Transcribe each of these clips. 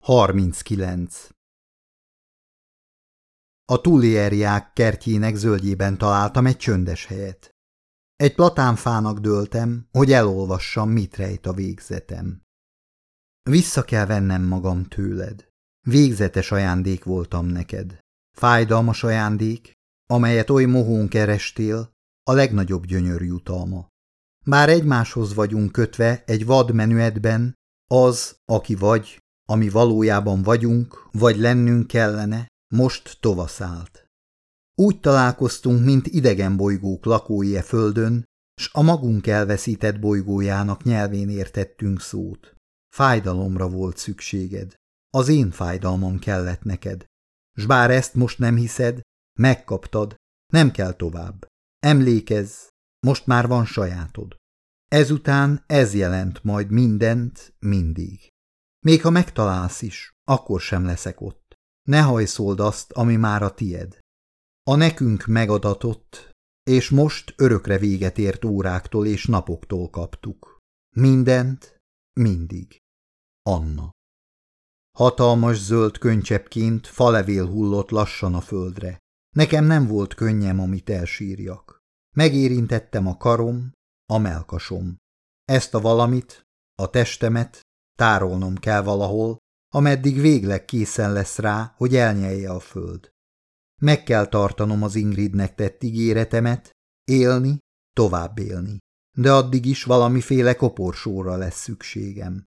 39. A túlériák kertjének zöldjében találtam egy csöndes helyet. Egy platánfának dőltem, hogy elolvassam, mit rejt a végzetem. Vissza kell vennem magam tőled. Végzetes ajándék voltam neked. Fájdalmas ajándék, amelyet oly mohón kerestél, a legnagyobb gyönyör jutalma. Bár egymáshoz vagyunk kötve egy vad menüetben, az, aki vagy, ami valójában vagyunk, vagy lennünk kellene, most tovaszált. Úgy találkoztunk, mint idegen bolygók lakói e földön, s a magunk elveszített bolygójának nyelvén értettünk szót. Fájdalomra volt szükséged. Az én fájdalmam kellett neked. S bár ezt most nem hiszed, megkaptad, nem kell tovább. Emlékezz, most már van sajátod. Ezután ez jelent majd mindent, mindig. Még ha megtalálsz is, akkor sem leszek ott. Ne hajszold azt, ami már a tied. A nekünk megadatott, és most örökre véget ért óráktól és napoktól kaptuk. Mindent, mindig. Anna. Hatalmas zöld könycseppként falevél hullott lassan a földre. Nekem nem volt könnyem, amit elsírjak. Megérintettem a karom, a melkasom. Ezt a valamit, a testemet tárolnom kell valahol, ameddig végleg készen lesz rá, hogy elnyelje a föld. Meg kell tartanom az Ingridnek tett ígéretemet, élni, tovább élni, de addig is valamiféle koporsóra lesz szükségem.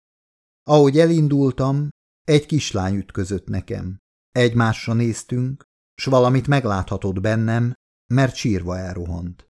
Ahogy elindultam, egy kislány ütközött nekem. Egymásra néztünk, s valamit megláthatott bennem, mert sírva elrohant.